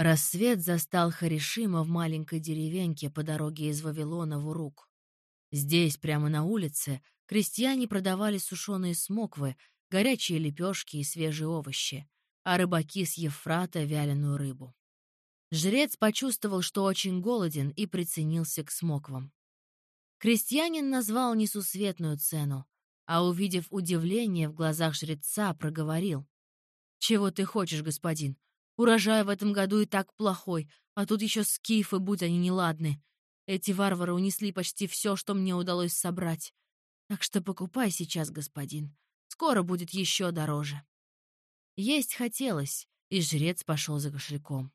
Рассвет застал Харишима в маленькой деревеньке по дороге из Вавилона в Урук. Здесь, прямо на улице, крестьяне продавали сушеные смоквы, горячие лепешки и свежие овощи, а рыбаки с Ефрата — вяленую рыбу. Жрец почувствовал, что очень голоден, и приценился к смоквам. Крестьянин назвал несусветную цену, а, увидев удивление в глазах жреца, проговорил. «Чего ты хочешь, господин? Урожай в этом году и так плохой, а тут еще скифы, будь они неладны. Эти варвары унесли почти все, что мне удалось собрать. Так что покупай сейчас, господин. Скоро будет еще дороже». Есть хотелось, и жрец пошел за кошельком.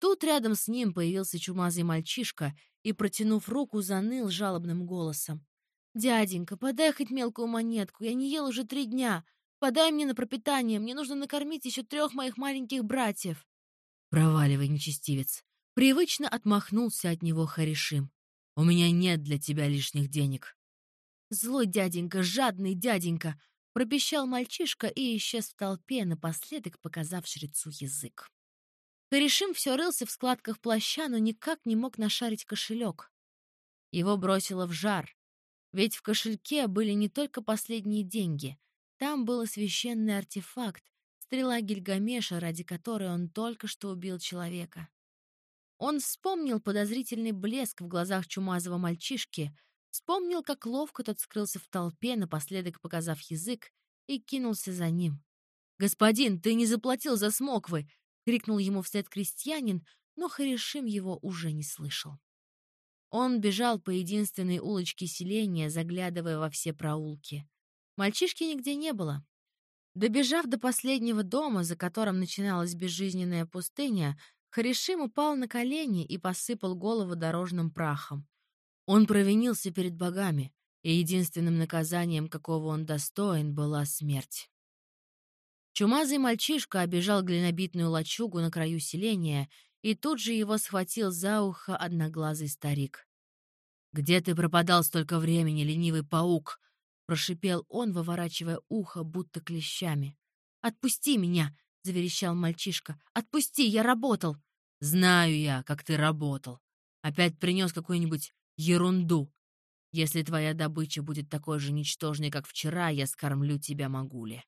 Тут рядом с ним появился чумазый мальчишка и, протянув руку, заныл жалобным голосом. «Дяденька, подай хоть мелкую монетку, я не ел уже три дня. Подай мне на пропитание, мне нужно накормить еще трех моих маленьких братьев». «Проваливай, нечестивец!» Привычно отмахнулся от него Харишим. «У меня нет для тебя лишних денег». «Злой дяденька, жадный дяденька!» пропищал мальчишка и исчез в толпе, напоследок показав жрецу язык. Корешим все рылся в складках плаща, но никак не мог нашарить кошелек. Его бросило в жар, ведь в кошельке были не только последние деньги. Там был священный артефакт, стрела Гильгамеша, ради которой он только что убил человека. Он вспомнил подозрительный блеск в глазах чумазого мальчишки, вспомнил, как ловко тот скрылся в толпе, напоследок показав язык, и кинулся за ним. «Господин, ты не заплатил за смоквы!» крикнул ему вслед крестьянин, но Харишим его уже не слышал. Он бежал по единственной улочке селения, заглядывая во все проулки. Мальчишки нигде не было. Добежав до последнего дома, за которым начиналась безжизненная пустыня, Харишим упал на колени и посыпал голову дорожным прахом. Он провинился перед богами, и единственным наказанием, какого он достоин, была смерть. Чумазый мальчишка обежал глинобитную лачугу на краю селения, и тут же его схватил за ухо одноглазый старик. «Где ты пропадал столько времени, ленивый паук?» — прошипел он, выворачивая ухо, будто клещами. «Отпусти меня!» — заверещал мальчишка. «Отпусти, я работал!» «Знаю я, как ты работал. Опять принес какую-нибудь ерунду. Если твоя добыча будет такой же ничтожной, как вчера, я скормлю тебя, Магуле.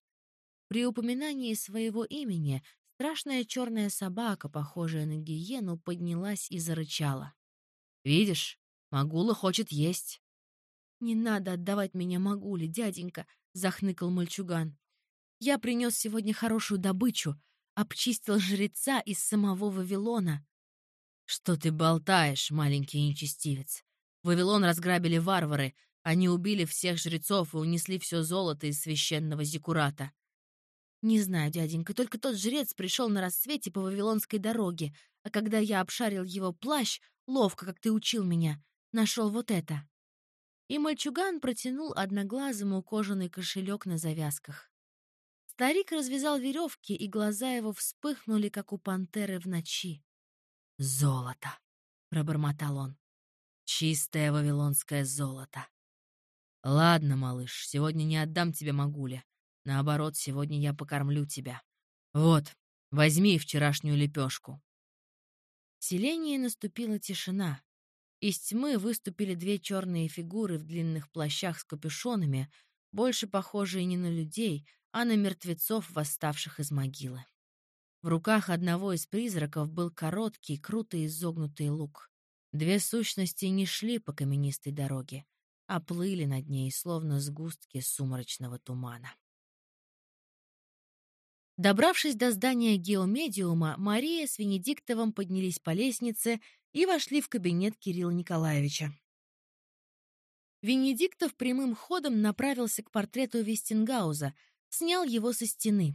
При упоминании своего имени страшная черная собака, похожая на гиену, поднялась и зарычала. «Видишь, Магула хочет есть». «Не надо отдавать меня Магуле, дяденька», — захныкал мальчуган. «Я принес сегодня хорошую добычу, обчистил жреца из самого Вавилона». «Что ты болтаешь, маленький нечестивец? Вавилон разграбили варвары, они убили всех жрецов и унесли все золото из священного зикурата. «Не знаю, дяденька, только тот жрец пришел на рассвете по Вавилонской дороге, а когда я обшарил его плащ, ловко, как ты учил меня, нашел вот это». И мальчуган протянул одноглазому кожаный кошелек на завязках. Старик развязал веревки, и глаза его вспыхнули, как у пантеры в ночи. «Золото!» — пробормотал он. «Чистое вавилонское золото!» «Ладно, малыш, сегодня не отдам тебе Магуле. Наоборот, сегодня я покормлю тебя. Вот, возьми вчерашнюю лепешку. В селении наступила тишина. Из тьмы выступили две черные фигуры в длинных плащах с капюшонами, больше похожие не на людей, а на мертвецов, восставших из могилы. В руках одного из призраков был короткий, круто изогнутый лук. Две сущности не шли по каменистой дороге, а плыли над ней, словно сгустки сумрачного тумана. Добравшись до здания геомедиума, Мария с Венедиктовым поднялись по лестнице и вошли в кабинет Кирилла Николаевича. Венедиктов прямым ходом направился к портрету Вестингауза, снял его со стены.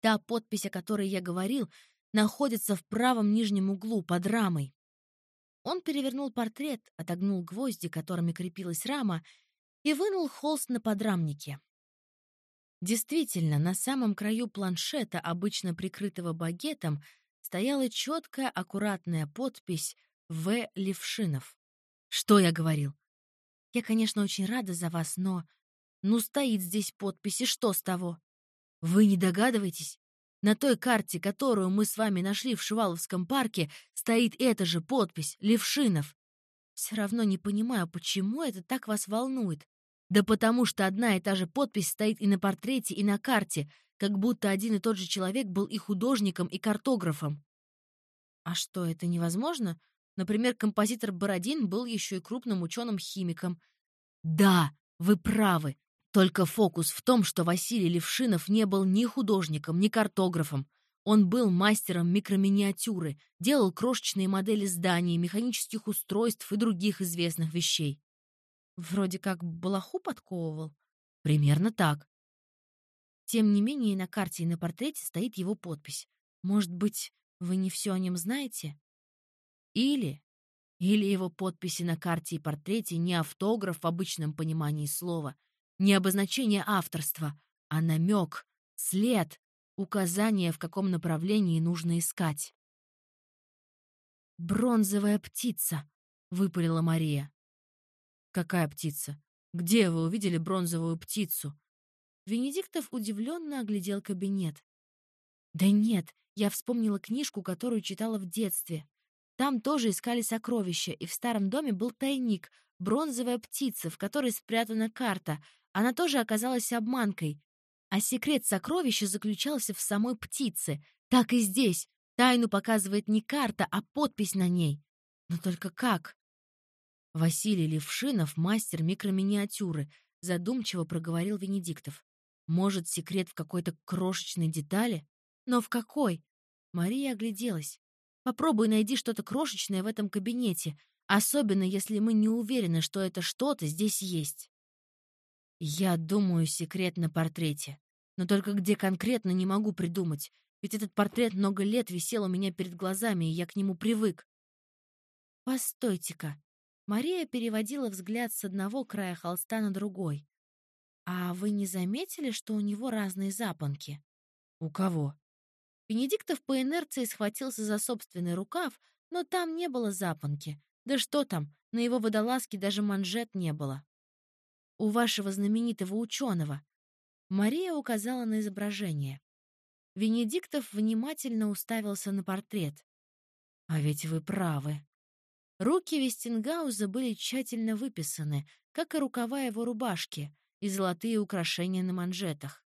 Та подпись, о которой я говорил, находится в правом нижнем углу под рамой. Он перевернул портрет, отогнул гвозди, которыми крепилась рама, и вынул холст на подрамнике. Действительно, на самом краю планшета, обычно прикрытого багетом, стояла четкая, аккуратная подпись «В. Левшинов». Что я говорил? Я, конечно, очень рада за вас, но... Ну, стоит здесь подпись, и что с того? Вы не догадываетесь? На той карте, которую мы с вами нашли в Шиваловском парке, стоит эта же подпись — Левшинов. Все равно не понимаю, почему это так вас волнует. Да потому что одна и та же подпись стоит и на портрете, и на карте, как будто один и тот же человек был и художником, и картографом. А что, это невозможно? Например, композитор Бородин был еще и крупным ученым-химиком. Да, вы правы. Только фокус в том, что Василий Левшинов не был ни художником, ни картографом. Он был мастером микроминиатюры, делал крошечные модели зданий, механических устройств и других известных вещей. Вроде как балаху подковывал. Примерно так. Тем не менее, на карте, и на портрете стоит его подпись. Может быть, вы не все о нем знаете? Или... Или его подписи на карте и портрете не автограф в обычном понимании слова — не обозначение авторства, а намек, след, указание, в каком направлении нужно искать. «Бронзовая птица», — выпалила Мария. «Какая птица? Где вы увидели бронзовую птицу?» Венедиктов удивленно оглядел кабинет. «Да нет, я вспомнила книжку, которую читала в детстве. Там тоже искали сокровища, и в старом доме был тайник, бронзовая птица, в которой спрятана карта, она тоже оказалась обманкой. А секрет сокровища заключался в самой птице. Так и здесь. Тайну показывает не карта, а подпись на ней. Но только как? Василий Левшинов, мастер микроминиатюры, задумчиво проговорил Венедиктов. Может, секрет в какой-то крошечной детали? Но в какой? Мария огляделась. Попробуй найди что-то крошечное в этом кабинете, особенно если мы не уверены, что это что-то здесь есть. Я думаю, секрет на портрете. Но только где конкретно не могу придумать. Ведь этот портрет много лет висел у меня перед глазами, и я к нему привык. Постойте-ка. Мария переводила взгляд с одного края холста на другой. А вы не заметили, что у него разные запонки? У кого? Бенедиктов по инерции схватился за собственный рукав, но там не было запонки. Да что там, на его водолазке даже манжет не было у вашего знаменитого ученого?» Мария указала на изображение. Венедиктов внимательно уставился на портрет. «А ведь вы правы». Руки Вестингауза были тщательно выписаны, как и рукава его рубашки, и золотые украшения на манжетах.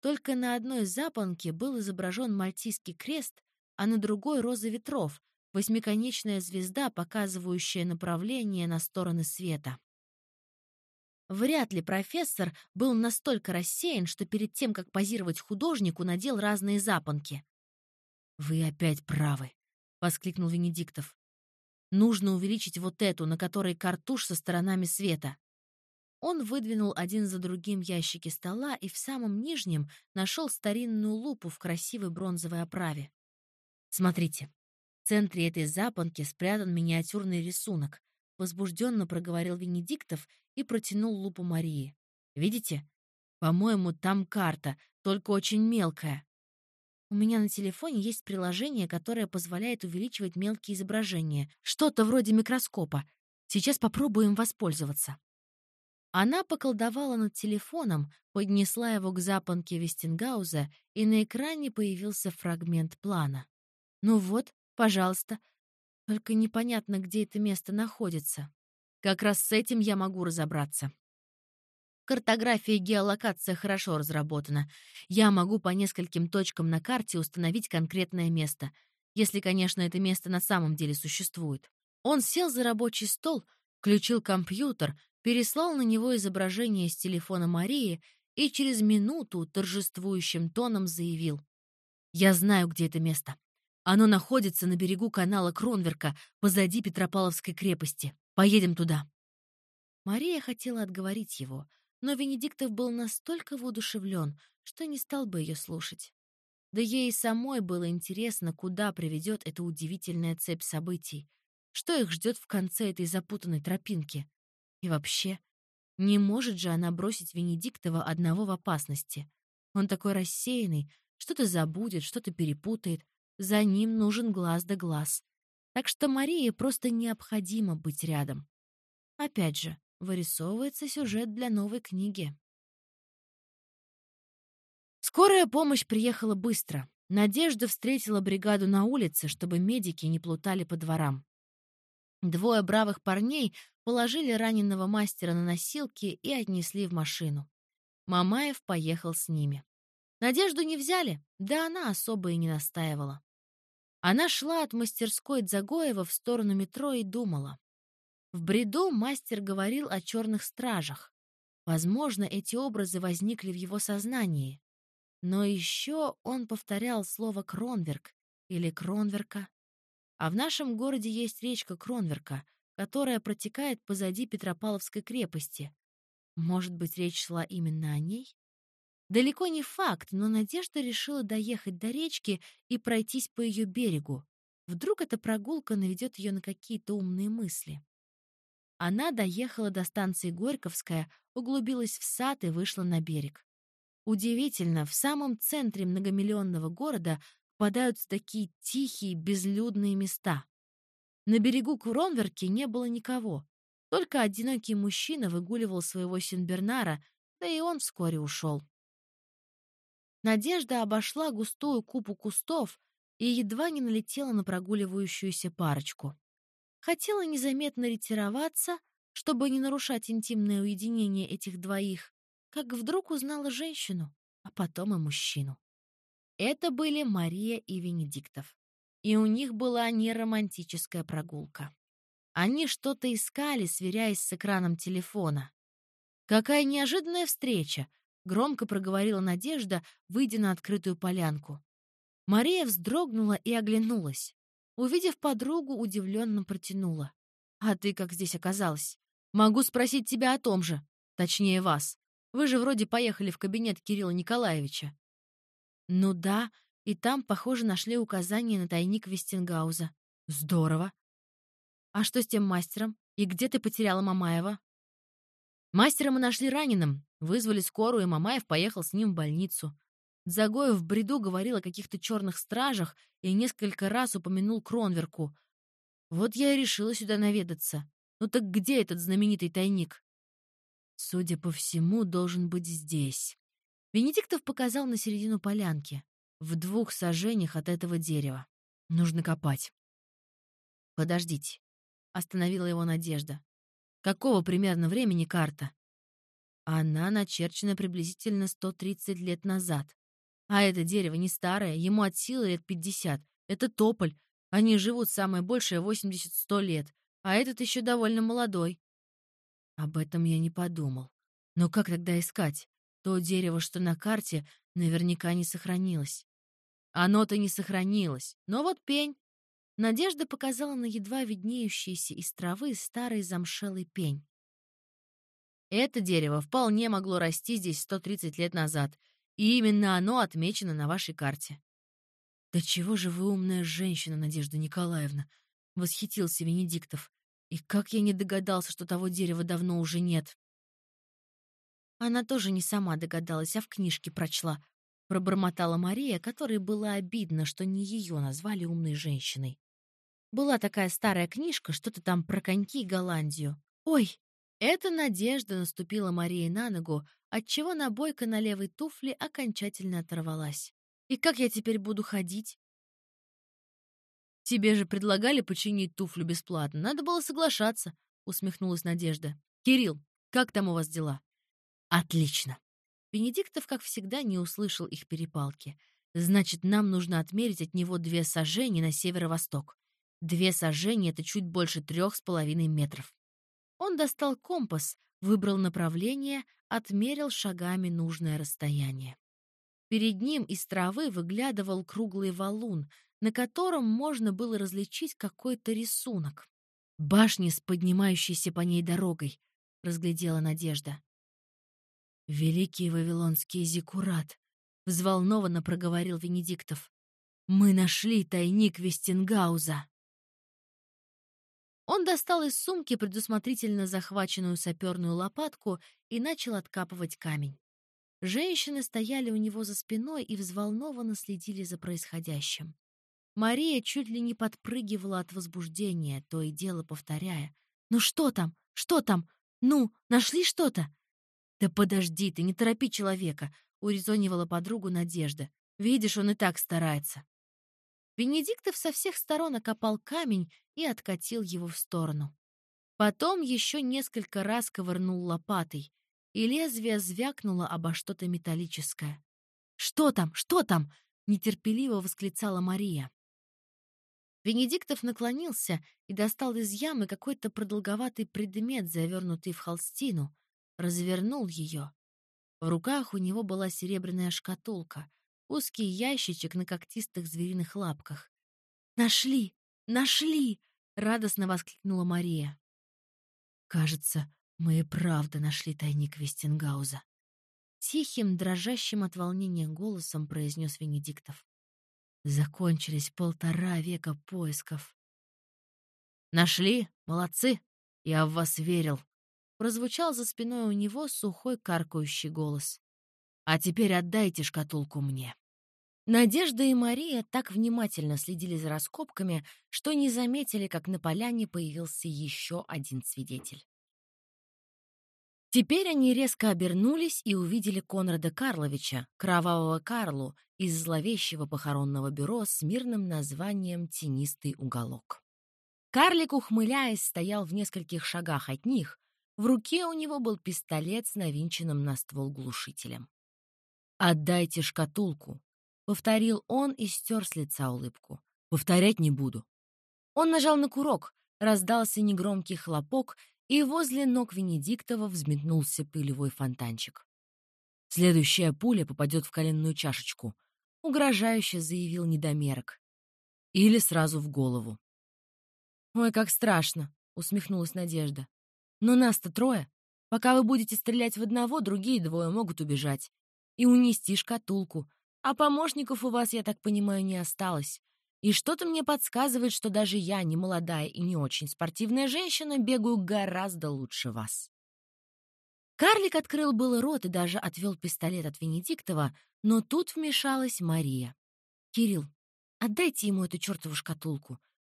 Только на одной запонке был изображен мальтийский крест, а на другой — роза ветров, восьмиконечная звезда, показывающая направление на стороны света. Вряд ли профессор был настолько рассеян, что перед тем, как позировать художнику, надел разные запонки. «Вы опять правы», — воскликнул Венедиктов. «Нужно увеличить вот эту, на которой картуш со сторонами света». Он выдвинул один за другим ящики стола и в самом нижнем нашел старинную лупу в красивой бронзовой оправе. «Смотрите, в центре этой запонки спрятан миниатюрный рисунок», — возбужденно проговорил Венедиктов и протянул лупу Марии. «Видите? По-моему, там карта, только очень мелкая. У меня на телефоне есть приложение, которое позволяет увеличивать мелкие изображения. Что-то вроде микроскопа. Сейчас попробуем воспользоваться». Она поколдовала над телефоном, поднесла его к запонке Вестингауза, и на экране появился фрагмент плана. «Ну вот, пожалуйста. Только непонятно, где это место находится». Как раз с этим я могу разобраться. Картография и геолокация хорошо разработана. Я могу по нескольким точкам на карте установить конкретное место, если, конечно, это место на самом деле существует. Он сел за рабочий стол, включил компьютер, переслал на него изображение с телефона Марии и через минуту торжествующим тоном заявил. «Я знаю, где это место. Оно находится на берегу канала Кронверка, позади Петропавловской крепости. Поедем туда». Мария хотела отговорить его, но Венедиктов был настолько воодушевлен, что не стал бы ее слушать. Да ей самой было интересно, куда приведет эта удивительная цепь событий, что их ждет в конце этой запутанной тропинки. И вообще, не может же она бросить Венедиктова одного в опасности. Он такой рассеянный, что-то забудет, что-то перепутает. За ним нужен глаз да глаз. Так что Марии просто необходимо быть рядом. Опять же, вырисовывается сюжет для новой книги. Скорая помощь приехала быстро. Надежда встретила бригаду на улице, чтобы медики не плутали по дворам. Двое бравых парней положили раненого мастера на носилки и отнесли в машину. Мамаев поехал с ними. Надежду не взяли, да она особо и не настаивала. Она шла от мастерской Дзагоева в сторону метро и думала. В бреду мастер говорил о черных стражах. Возможно, эти образы возникли в его сознании. Но еще он повторял слово «кронверк» или «кронверка». А в нашем городе есть речка Кронверка, которая протекает позади Петропавловской крепости. Может быть, речь шла именно о ней? Далеко не факт, но Надежда решила доехать до речки и пройтись по ее берегу. Вдруг эта прогулка наведет ее на какие-то умные мысли. Она доехала до станции Горьковская, углубилась в сад и вышла на берег. Удивительно, в самом центре многомиллионного города попадаются такие тихие, безлюдные места. На берегу Куронверки не было никого. Только одинокий мужчина выгуливал своего Синбернара, да и он вскоре ушел. Надежда обошла густую купу кустов и едва не налетела на прогуливающуюся парочку. Хотела незаметно ретироваться, чтобы не нарушать интимное уединение этих двоих, как вдруг узнала женщину, а потом и мужчину. Это были Мария и Венедиктов. И у них была не романтическая прогулка. Они что-то искали, сверяясь с экраном телефона. «Какая неожиданная встреча!» — громко проговорила Надежда, выйдя на открытую полянку. Мария вздрогнула и оглянулась. Увидев подругу, удивленно протянула. «А ты как здесь оказалась? Могу спросить тебя о том же. Точнее, вас. Вы же вроде поехали в кабинет Кирилла Николаевича». «Ну да, и там, похоже, нашли указание на тайник Вестингауза. Здорово. А что с тем мастером? И где ты потеряла Мамаева?» Мастера мы нашли раненым, вызвали скорую, и Мамаев поехал с ним в больницу. Загоев в бреду говорил о каких-то черных стражах и несколько раз упомянул Кронверку. Вот я и решила сюда наведаться. Ну так где этот знаменитый тайник? Судя по всему, должен быть здесь. Венедиктов показал на середину полянки, в двух сажениях от этого дерева. Нужно копать. Подождите. Остановила его Надежда. Какого примерно времени карта? Она начерчена приблизительно 130 лет назад. А это дерево не старое, ему от силы лет 50. Это тополь. Они живут самое большее 80-100 лет, а этот еще довольно молодой. Об этом я не подумал. Но как тогда искать? То дерево, что на карте, наверняка не сохранилось. Оно-то не сохранилось, но вот пень. Надежда показала на едва виднеющийся из травы старый замшелый пень. Это дерево вполне могло расти здесь 130 лет назад, и именно оно отмечено на вашей карте. «Да чего же вы умная женщина, Надежда Николаевна!» — восхитился Венедиктов. «И как я не догадался, что того дерева давно уже нет!» Она тоже не сама догадалась, а в книжке прочла. Пробормотала Мария, которой было обидно, что не ее назвали умной женщиной. Была такая старая книжка, что-то там про коньки и Голландию. Ой, эта надежда наступила Марии на ногу, отчего набойка на левой туфле окончательно оторвалась. «И как я теперь буду ходить?» «Тебе же предлагали починить туфлю бесплатно. Надо было соглашаться», — усмехнулась Надежда. «Кирилл, как там у вас дела?» «Отлично». Бенедиктов, как всегда, не услышал их перепалки. «Значит, нам нужно отмерить от него две сажени на северо-восток. Две сажения — это чуть больше трех с половиной метров. Он достал компас, выбрал направление, отмерил шагами нужное расстояние. Перед ним из травы выглядывал круглый валун, на котором можно было различить какой-то рисунок. «Башни с поднимающейся по ней дорогой», — разглядела Надежда. «Великий вавилонский зиккурат», — взволнованно проговорил Венедиктов. «Мы нашли тайник Вестингауза». Он достал из сумки предусмотрительно захваченную саперную лопатку и начал откапывать камень. Женщины стояли у него за спиной и взволнованно следили за происходящим. Мария чуть ли не подпрыгивала от возбуждения, то и дело повторяя. «Ну что там? Что там? Ну, нашли что-то?» «Да подожди ты, не торопи человека», — урезонивала подругу Надежда. Видишь, он и так старается». Венедиктов со всех сторон окопал камень и откатил его в сторону. Потом еще несколько раз ковырнул лопатой, и лезвие звякнуло обо что-то металлическое. «Что там? Что там?» — нетерпеливо восклицала Мария. Венедиктов наклонился и достал из ямы какой-то продолговатый предмет, завернутый в холстину, развернул ее. В руках у него была серебряная шкатулка, узкий ящичек на когтистых звериных лапках. «Нашли! Нашли!» — радостно воскликнула Мария. «Кажется, мы и правда нашли тайник Вестингауза», — тихим, дрожащим от волнения голосом произнес Венедиктов. Закончились полтора века поисков. «Нашли? Молодцы! Я в вас верил!» Прозвучал за спиной у него сухой каркающий голос. «А теперь отдайте шкатулку мне». Надежда и Мария так внимательно следили за раскопками, что не заметили, как на поляне появился еще один свидетель. Теперь они резко обернулись и увидели Конрада Карловича, кровавого Карлу, из зловещего похоронного бюро с мирным названием «Тенистый уголок». Карлик, ухмыляясь, стоял в нескольких шагах от них. В руке у него был пистолет с навинченным на ствол глушителем. «Отдайте шкатулку», Повторил он и стер с лица улыбку. Повторять не буду. Он нажал на курок, раздался негромкий хлопок, и возле ног Венедиктова взметнулся пылевой фонтанчик. Следующая пуля попадет в коленную чашечку, угрожающе заявил недомерок. Или сразу в голову. «Ой, как страшно!» — усмехнулась Надежда. «Но нас-то трое. Пока вы будете стрелять в одного, другие двое могут убежать. И унести шкатулку, а помощников у вас, я так понимаю, не осталось. И что-то мне подсказывает, что даже я, не молодая и не очень спортивная женщина, бегаю гораздо лучше вас. Карлик открыл было рот и даже отвел пистолет от Венедиктова, но тут вмешалась Мария. «Кирилл, отдайте ему эту чертову шкатулку.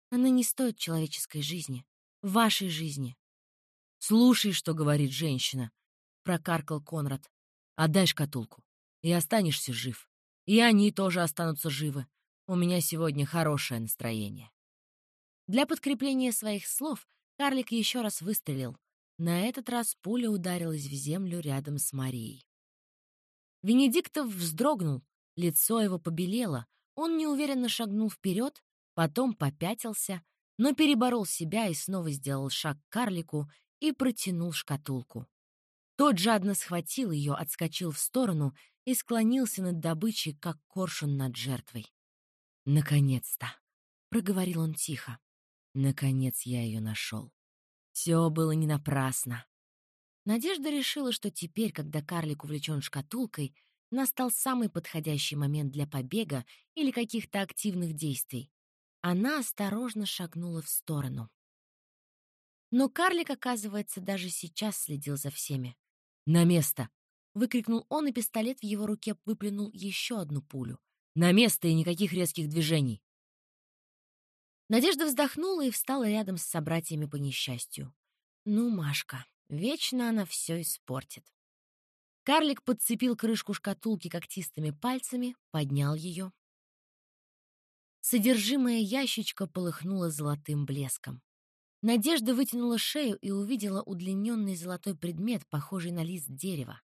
Она не стоит человеческой жизни. Вашей жизни». «Слушай, что говорит женщина», — прокаркал Конрад. «Отдай шкатулку, и останешься жив. И они тоже останутся живы. У меня сегодня хорошее настроение. Для подкрепления своих слов карлик еще раз выстрелил. На этот раз пуля ударилась в землю рядом с Марией. Венедиктов вздрогнул, лицо его побелело, он неуверенно шагнул вперед, потом попятился, но переборол себя и снова сделал шаг к карлику и протянул шкатулку. Тот жадно схватил ее, отскочил в сторону и склонился над добычей, как коршун над жертвой. «Наконец-то!» — проговорил он тихо. «Наконец я ее нашел. Все было не напрасно». Надежда решила, что теперь, когда карлик увлечен шкатулкой, настал самый подходящий момент для побега или каких-то активных действий. Она осторожно шагнула в сторону. Но карлик, оказывается, даже сейчас следил за всеми. «На место!» Выкрикнул он, и пистолет в его руке выплюнул еще одну пулю. «На место и никаких резких движений!» Надежда вздохнула и встала рядом с собратьями по несчастью. «Ну, Машка, вечно она все испортит». Карлик подцепил крышку шкатулки когтистыми пальцами, поднял ее. Содержимое ящичка полыхнуло золотым блеском. Надежда вытянула шею и увидела удлиненный золотой предмет, похожий на лист дерева.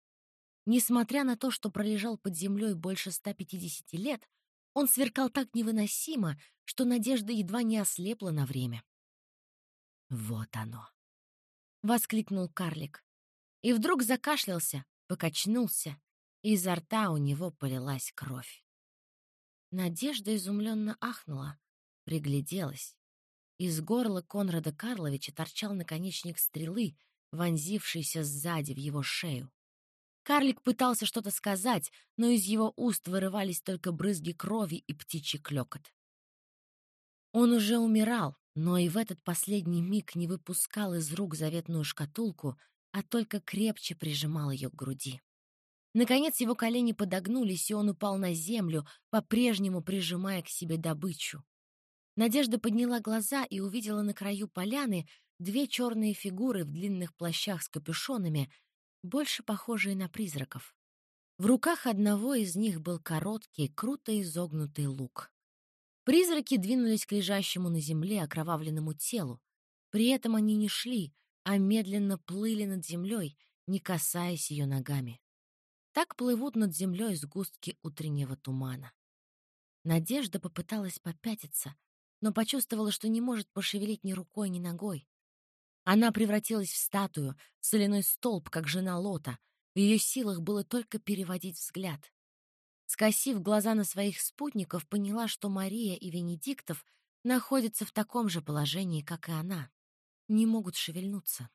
Несмотря на то, что пролежал под землей больше 150 лет, он сверкал так невыносимо, что Надежда едва не ослепла на время. «Вот оно!» — воскликнул карлик. И вдруг закашлялся, покачнулся, и изо рта у него полилась кровь. Надежда изумленно ахнула, пригляделась. Из горла Конрада Карловича торчал наконечник стрелы, вонзившийся сзади в его шею. Карлик пытался что-то сказать, но из его уст вырывались только брызги крови и птичий клёкот. Он уже умирал, но и в этот последний миг не выпускал из рук заветную шкатулку, а только крепче прижимал ее к груди. Наконец его колени подогнулись, и он упал на землю, по-прежнему прижимая к себе добычу. Надежда подняла глаза и увидела на краю поляны две черные фигуры в длинных плащах с капюшонами, больше похожие на призраков. В руках одного из них был короткий, круто изогнутый лук. Призраки двинулись к лежащему на земле окровавленному телу. При этом они не шли, а медленно плыли над землей, не касаясь ее ногами. Так плывут над землей сгустки утреннего тумана. Надежда попыталась попятиться, но почувствовала, что не может пошевелить ни рукой, ни ногой. Она превратилась в статую, в соляной столб, как жена Лота — в ее силах было только переводить взгляд. Скосив глаза на своих спутников, поняла, что Мария и Венедиктов находятся в таком же положении, как и она. Не могут шевельнуться.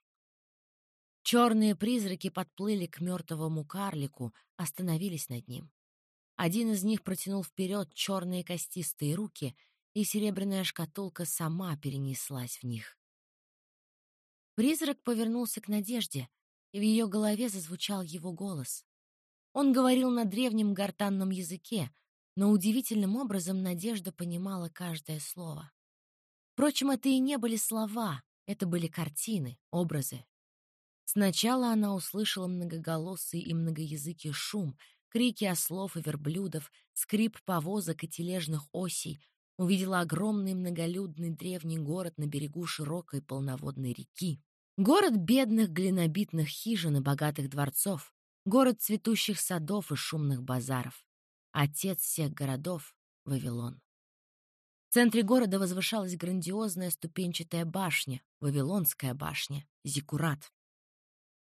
Черные призраки подплыли к мертвому карлику, остановились над ним. Один из них протянул вперед черные костистые руки, и серебряная шкатулка сама перенеслась в них. Призрак повернулся к Надежде, и в ее голове зазвучал его голос. Он говорил на древнем гортанном языке, но удивительным образом Надежда понимала каждое слово. Впрочем, это и не были слова, это были картины, образы. Сначала она услышала многоголосый и многоязыкий шум, крики ослов и верблюдов, скрип повозок и тележных осей, увидела огромный многолюдный древний город на берегу широкой полноводной реки. Город бедных глинобитных хижин и богатых дворцов, город цветущих садов и шумных базаров. Отец всех городов — Вавилон. В центре города возвышалась грандиозная ступенчатая башня, Вавилонская башня, Зиккурат.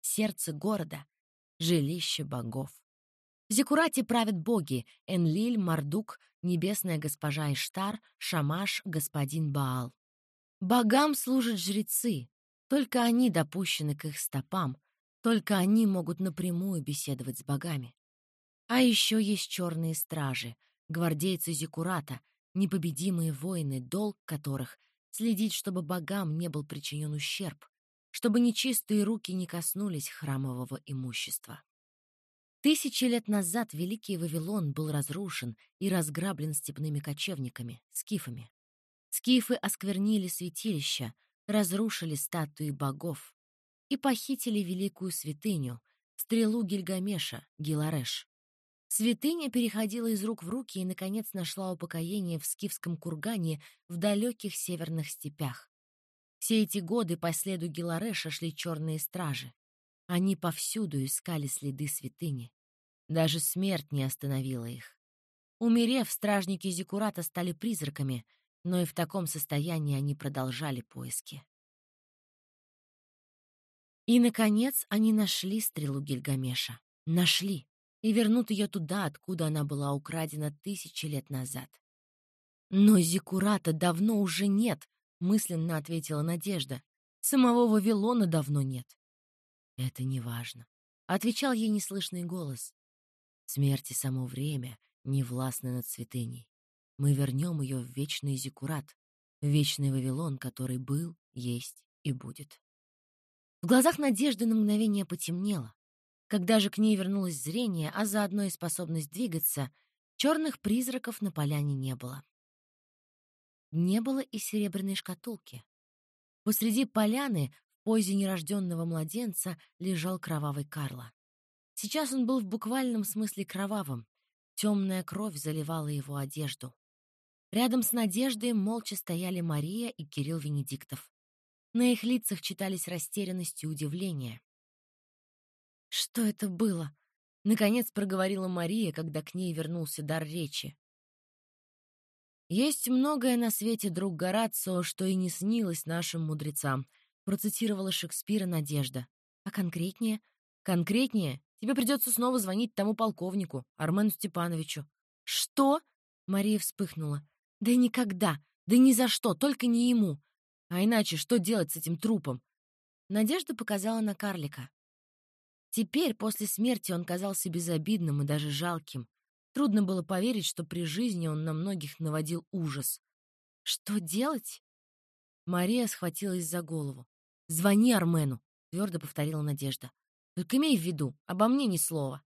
Сердце города — жилище богов. В правят боги Энлиль, Мардук, небесная госпожа Иштар, Шамаш, господин Баал. Богам служат жрецы, только они допущены к их стопам, только они могут напрямую беседовать с богами. А еще есть черные стражи, гвардейцы Зикурата, непобедимые воины, долг которых — следить, чтобы богам не был причинен ущерб, чтобы нечистые руки не коснулись храмового имущества. Тысячи лет назад Великий Вавилон был разрушен и разграблен степными кочевниками, скифами. Скифы осквернили святилища, разрушили статуи богов и похитили великую святыню, стрелу Гильгамеша, Гилареш. Святыня переходила из рук в руки и, наконец, нашла упокоение в скифском кургане в далеких северных степях. Все эти годы по следу Гилареша шли черные стражи. Они повсюду искали следы святыни. Даже смерть не остановила их. Умерев, стражники Зикурата стали призраками, но и в таком состоянии они продолжали поиски. И, наконец, они нашли стрелу Гильгамеша. Нашли. И вернут ее туда, откуда она была украдена тысячи лет назад. «Но Зикурата давно уже нет», — мысленно ответила Надежда. «Самого Вавилона давно нет». «Это не важно», — отвечал ей неслышный голос. «Смерть и само время не властны над святыней мы вернем ее в вечный Зиккурат, в вечный Вавилон, который был, есть и будет. В глазах Надежды на мгновение потемнело. Когда же к ней вернулось зрение, а заодно и способность двигаться, черных призраков на поляне не было. Не было и серебряной шкатулки. Посреди поляны позе нерожденного младенца лежал кровавый Карло. Сейчас он был в буквальном смысле кровавым. Темная кровь заливала его одежду. Рядом с Надеждой молча стояли Мария и Кирилл Венедиктов. На их лицах читались растерянность и удивление. «Что это было?» — наконец проговорила Мария, когда к ней вернулся дар речи. «Есть многое на свете, друг Горацио, что и не снилось нашим мудрецам», — процитировала Шекспира Надежда. «А конкретнее?» «Конкретнее? Тебе придется снова звонить тому полковнику, Армену Степановичу». «Что?» — Мария вспыхнула. Да никогда, да ни за что, только не ему. А иначе что делать с этим трупом? Надежда показала на карлика. Теперь, после смерти, он казался безобидным и даже жалким. Трудно было поверить, что при жизни он на многих наводил ужас. Что делать? Мария схватилась за голову. «Звони Армену», — твердо повторила Надежда. «Только имей в виду, обо мне ни слова».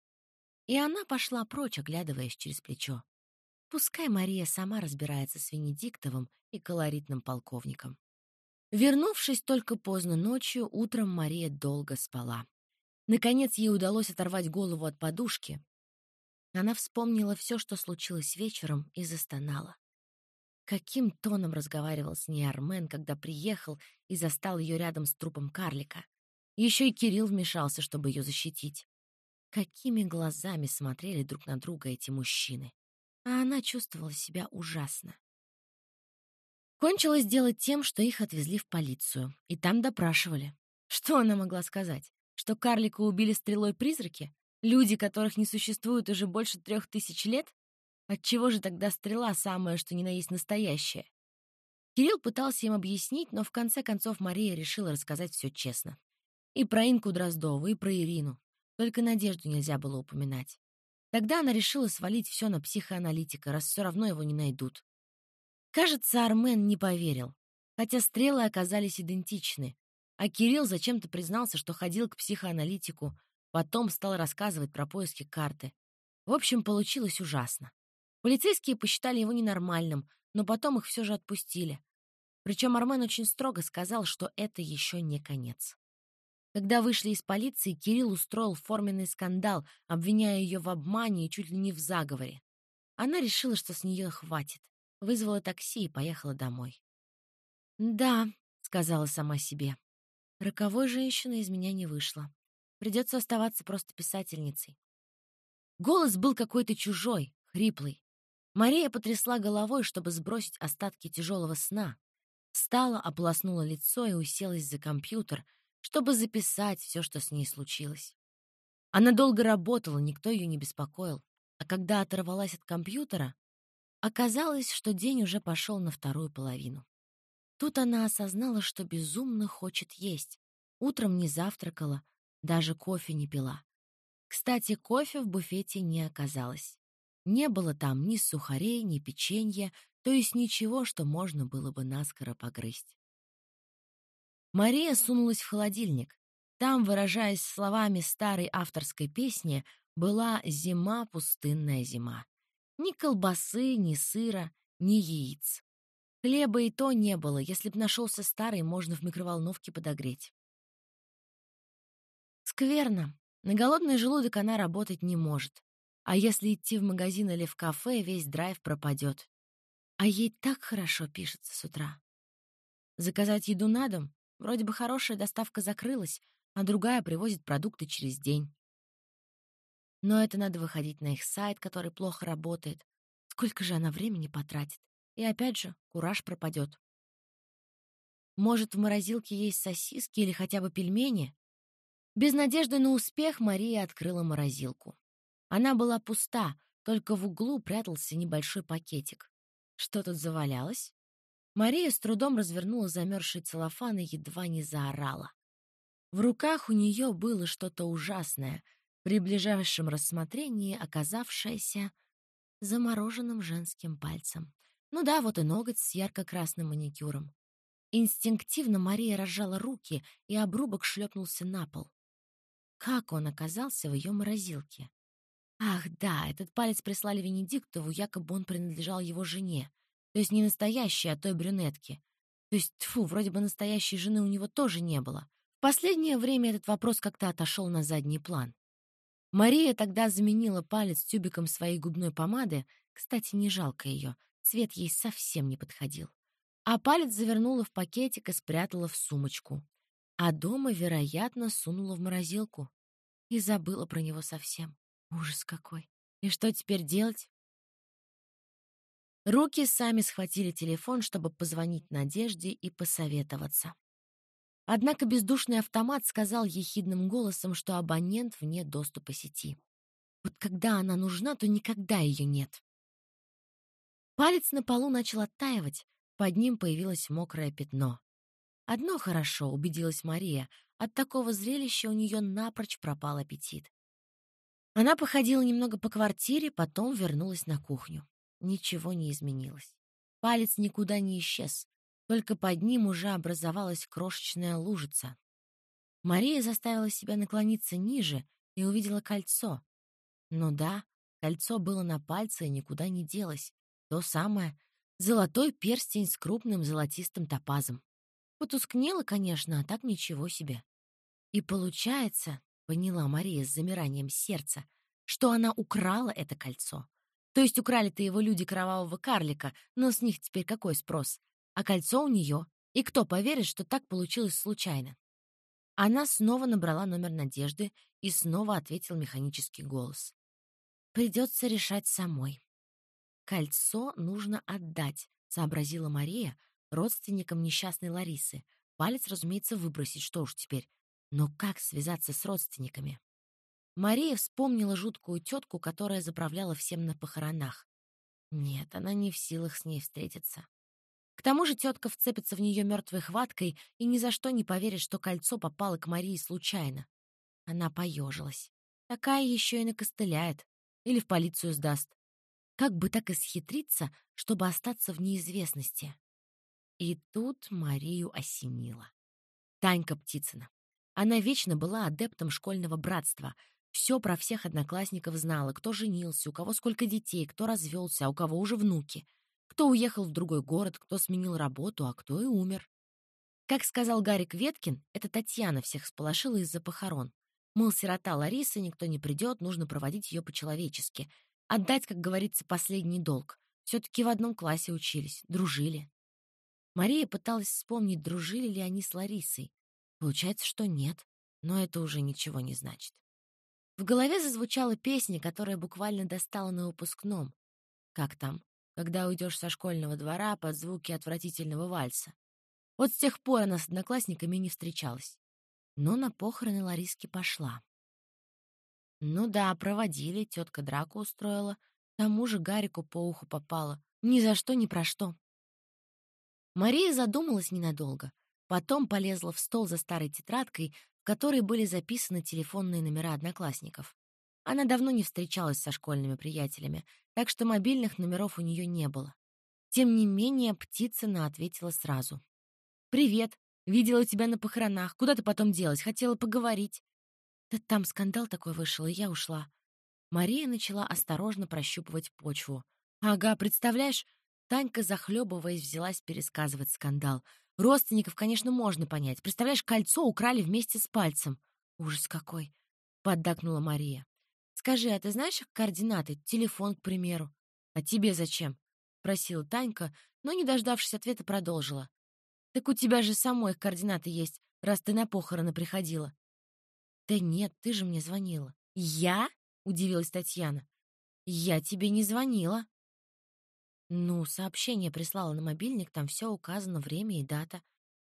И она пошла прочь, оглядываясь через плечо. Пускай Мария сама разбирается с Венедиктовым и колоритным полковником. Вернувшись только поздно ночью, утром Мария долго спала. Наконец ей удалось оторвать голову от подушки. Она вспомнила все, что случилось вечером, и застонала. Каким тоном разговаривал с ней Армен, когда приехал и застал ее рядом с трупом карлика. Еще и Кирилл вмешался, чтобы ее защитить. Какими глазами смотрели друг на друга эти мужчины. А она чувствовала себя ужасно. Кончилось дело тем, что их отвезли в полицию, и там допрашивали. Что она могла сказать? Что карлика убили стрелой призраки? Люди, которых не существует уже больше трех тысяч лет? Отчего же тогда стрела самая, что ни на есть настоящая? Кирилл пытался им объяснить, но в конце концов Мария решила рассказать все честно. И про Инку Дроздову, и про Ирину. Только Надежду нельзя было упоминать. Тогда она решила свалить все на психоаналитика, раз все равно его не найдут. Кажется, Армен не поверил, хотя стрелы оказались идентичны. А Кирилл зачем-то признался, что ходил к психоаналитику, потом стал рассказывать про поиски карты. В общем, получилось ужасно. Полицейские посчитали его ненормальным, но потом их все же отпустили. Причем Армен очень строго сказал, что это еще не конец. Когда вышли из полиции, Кирилл устроил форменный скандал, обвиняя ее в обмане и чуть ли не в заговоре. Она решила, что с нее хватит. Вызвала такси и поехала домой. «Да», — сказала сама себе, — «роковой женщины из меня не вышло. Придется оставаться просто писательницей». Голос был какой-то чужой, хриплый. Мария потрясла головой, чтобы сбросить остатки тяжелого сна. Встала, ополоснула лицо и уселась за компьютер, чтобы записать все, что с ней случилось. Она долго работала, никто ее не беспокоил. А когда оторвалась от компьютера, оказалось, что день уже пошел на вторую половину. Тут она осознала, что безумно хочет есть. Утром не завтракала, даже кофе не пила. Кстати, кофе в буфете не оказалось. Не было там ни сухарей, ни печенья, то есть ничего, что можно было бы наскоро погрызть. Мария сунулась в холодильник. Там, выражаясь словами старой авторской песни, была зима, пустынная зима. Ни колбасы, ни сыра, ни яиц. Хлеба и то не было, если б нашелся старый, можно в микроволновке подогреть. Скверно. На голодный желудок она работать не может. А если идти в магазин или в кафе, весь драйв пропадет. А ей так хорошо пишется с утра. Заказать еду на дом? Вроде бы хорошая доставка закрылась, а другая привозит продукты через день. Но это надо выходить на их сайт, который плохо работает. Сколько же она времени потратит? И опять же, кураж пропадет. Может, в морозилке есть сосиски или хотя бы пельмени? Без надежды на успех Мария открыла морозилку. Она была пуста, только в углу прятался небольшой пакетик. Что тут завалялось? Мария с трудом развернула замерзший целлофан и едва не заорала. В руках у нее было что-то ужасное, при ближайшем рассмотрении оказавшееся замороженным женским пальцем. Ну да, вот и ноготь с ярко-красным маникюром. Инстинктивно Мария разжала руки, и обрубок шлепнулся на пол. Как он оказался в ее морозилке? Ах, да, этот палец прислали Венедиктову, якобы он принадлежал его жене. То есть не настоящей, а той брюнетке. То есть, тфу, вроде бы настоящей жены у него тоже не было. В последнее время этот вопрос как-то отошел на задний план. Мария тогда заменила палец тюбиком своей губной помады, кстати, не жалко ее, цвет ей совсем не подходил. А палец завернула в пакетик и спрятала в сумочку. А дома, вероятно, сунула в морозилку. И забыла про него совсем. Ужас какой. И что теперь делать? Руки сами схватили телефон, чтобы позвонить Надежде и посоветоваться. Однако бездушный автомат сказал ехидным голосом, что абонент вне доступа сети. Вот когда она нужна, то никогда ее нет. Палец на полу начал оттаивать, под ним появилось мокрое пятно. Одно хорошо, убедилась Мария, от такого зрелища у нее напрочь пропал аппетит. Она походила немного по квартире, потом вернулась на кухню. Ничего не изменилось. Палец никуда не исчез, только под ним уже образовалась крошечная лужица. Мария заставила себя наклониться ниже и увидела кольцо. Ну да, кольцо было на пальце и никуда не делось. То самое — золотой перстень с крупным золотистым топазом. Потускнело, конечно, а так ничего себе. И получается, поняла Мария с замиранием сердца, что она украла это кольцо. То есть украли-то его люди кровавого карлика, но с них теперь какой спрос? А кольцо у нее. И кто поверит, что так получилось случайно? Она снова набрала номер Надежды и снова ответил механический голос. «Придется решать самой». «Кольцо нужно отдать», — сообразила Мария, родственникам несчастной Ларисы. Палец, разумеется, выбросить, что уж теперь. Но как связаться с родственниками? Мария вспомнила жуткую тетку, которая заправляла всем на похоронах. Нет, она не в силах с ней встретиться. К тому же тетка вцепится в нее мертвой хваткой и ни за что не поверит, что кольцо попало к Марии случайно. Она поежилась. Такая еще и накостыляет. Или в полицию сдаст. Как бы так исхитриться, чтобы остаться в неизвестности? И тут Марию осенило. Танька Птицына. Она вечно была адептом школьного братства. Все про всех одноклассников знала, кто женился, у кого сколько детей, кто развелся, а у кого уже внуки — кто уехал в другой город, кто сменил работу, а кто и умер. Как сказал Гарик Веткин, это Татьяна всех сполошила из-за похорон. Мол, сирота Лариса, никто не придет, нужно проводить ее по-человечески. Отдать, как говорится, последний долг. Все-таки в одном классе учились, дружили. Мария пыталась вспомнить, дружили ли они с Ларисой. Получается, что нет, но это уже ничего не значит. В голове зазвучала песня, которая буквально достала на выпускном. Как там? когда уйдешь со школьного двора под звуки отвратительного вальса. Вот с тех пор она с одноклассниками не встречалась. Но на похороны Лариски пошла. Ну да, проводили, тетка драку устроила. Тому же Гарику по уху попало. Ни за что, ни про что. Мария задумалась ненадолго. Потом полезла в стол за старой тетрадкой, в которой были записаны телефонные номера одноклассников. Она давно не встречалась со школьными приятелями, так что мобильных номеров у нее не было. Тем не менее, Птицына ответила сразу. «Привет. Видела тебя на похоронах. Куда ты потом делась? Хотела поговорить». «Да там скандал такой вышел, и я ушла». Мария начала осторожно прощупывать почву. «Ага, представляешь?» Танька, захлебываясь, взялась пересказывать скандал. «Родственников, конечно, можно понять. Представляешь, кольцо украли вместе с пальцем». «Ужас какой!» — поддакнула Мария. «Скажи, а ты знаешь их координаты? Телефон, к примеру?» «А тебе зачем?» — просила Танька, но, не дождавшись ответа, продолжила. «Так у тебя же самой их координаты есть, раз ты на похороны приходила». «Да нет, ты же мне звонила». «Я?» — удивилась Татьяна. «Я тебе не звонила». «Ну, сообщение прислала на мобильник, там все указано, время и дата».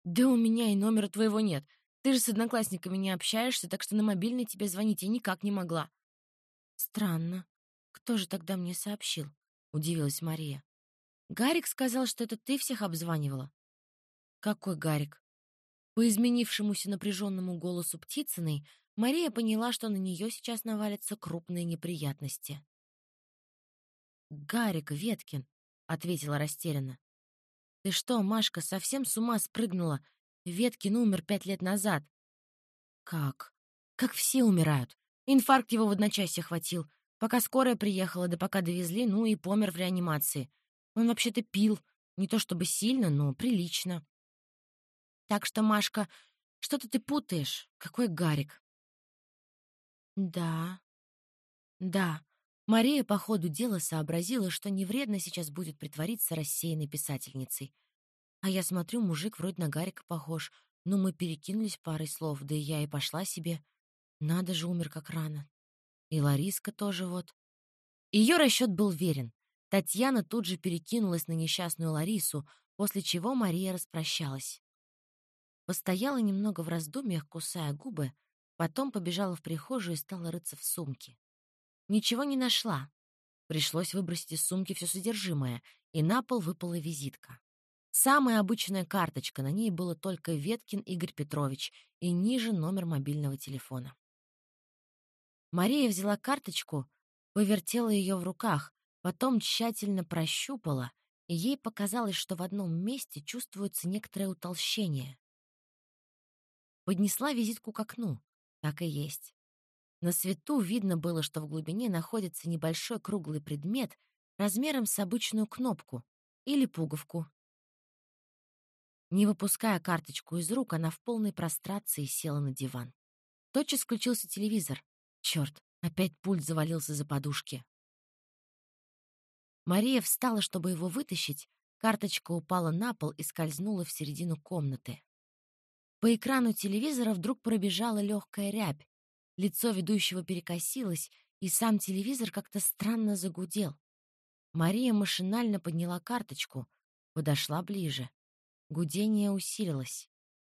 «Да у меня и номера твоего нет. Ты же с одноклассниками не общаешься, так что на мобильный тебе звонить я никак не могла». «Странно. Кто же тогда мне сообщил?» — удивилась Мария. «Гарик сказал, что это ты всех обзванивала». «Какой Гарик?» По изменившемуся напряженному голосу Птицыной Мария поняла, что на нее сейчас навалятся крупные неприятности. «Гарик Веткин», — ответила растерянно. «Ты что, Машка, совсем с ума спрыгнула? Веткин умер пять лет назад». «Как? Как все умирают? Инфаркт его в одночасье хватил. Пока скорая приехала, да пока довезли, ну и помер в реанимации. Он вообще-то пил. Не то чтобы сильно, но прилично. Так что, Машка, что-то ты путаешь. Какой Гарик? Да. Да. Мария по ходу дела сообразила, что не вредно сейчас будет притвориться рассеянной писательницей. А я смотрю, мужик вроде на Гарика похож. Ну, мы перекинулись парой слов, да и я и пошла себе. Надо же, умер как рано. И Лариска тоже вот. Ее расчет был верен. Татьяна тут же перекинулась на несчастную Ларису, после чего Мария распрощалась. Постояла немного в раздумьях, кусая губы, потом побежала в прихожую и стала рыться в сумке. Ничего не нашла. Пришлось выбросить из сумки все содержимое, и на пол выпала визитка. Самая обычная карточка, на ней было только Веткин Игорь Петрович и ниже номер мобильного телефона. Мария взяла карточку, повертела ее в руках, потом тщательно прощупала, и ей показалось, что в одном месте чувствуется некоторое утолщение. Поднесла визитку к окну. Так и есть. На свету видно было, что в глубине находится небольшой круглый предмет размером с обычную кнопку или пуговку. Не выпуская карточку из рук, она в полной прострации села на диван. Тотчас включился телевизор. Черт, Опять пульт завалился за подушки. Мария встала, чтобы его вытащить. Карточка упала на пол и скользнула в середину комнаты. По экрану телевизора вдруг пробежала легкая рябь. Лицо ведущего перекосилось, и сам телевизор как-то странно загудел. Мария машинально подняла карточку, подошла ближе. Гудение усилилось.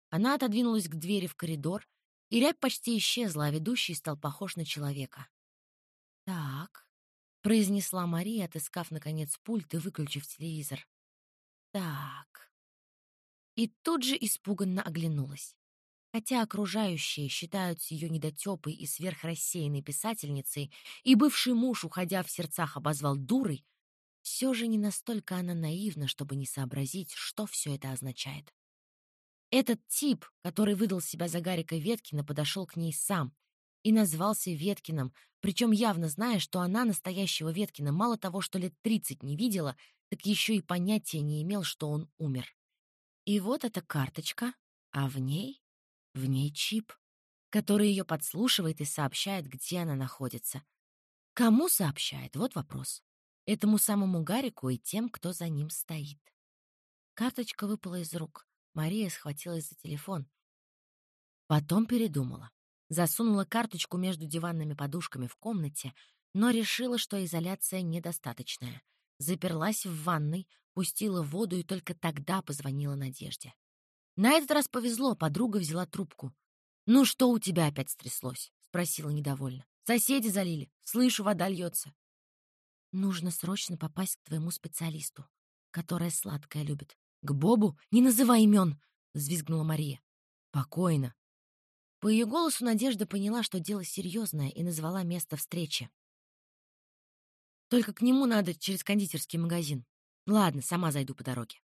Она отодвинулась к двери в коридор, и рябь почти исчезла, а ведущий стал похож на человека. «Так», — произнесла Мария, отыскав, наконец, пульт и выключив телевизор. «Так». И тут же испуганно оглянулась. Хотя окружающие считают ее недотепой и сверхрассеянной писательницей, и бывший муж, уходя в сердцах, обозвал дурой, все же не настолько она наивна, чтобы не сообразить, что все это означает. Этот тип, который выдал себя за Гарика Веткина, подошел к ней сам и назвался Веткиным, причем явно зная, что она настоящего Веткина мало того, что лет тридцать не видела, так еще и понятия не имел, что он умер. И вот эта карточка, а в ней, в ней чип, который ее подслушивает и сообщает, где она находится. Кому сообщает? Вот вопрос. Этому самому Гарику и тем, кто за ним стоит. Карточка выпала из рук. Мария схватилась за телефон. Потом передумала. Засунула карточку между диванными подушками в комнате, но решила, что изоляция недостаточная. Заперлась в ванной, пустила воду и только тогда позвонила Надежде. На этот раз повезло, подруга взяла трубку. «Ну что у тебя опять стряслось?» — спросила недовольно. «Соседи залили. Слышу, вода льется». «Нужно срочно попасть к твоему специалисту, которая сладкое любит. «К Бобу? Не называй имен!» — взвизгнула Мария. «Спокойно». По ее голосу Надежда поняла, что дело серьезное, и назвала место встречи. «Только к нему надо через кондитерский магазин. Ладно, сама зайду по дороге».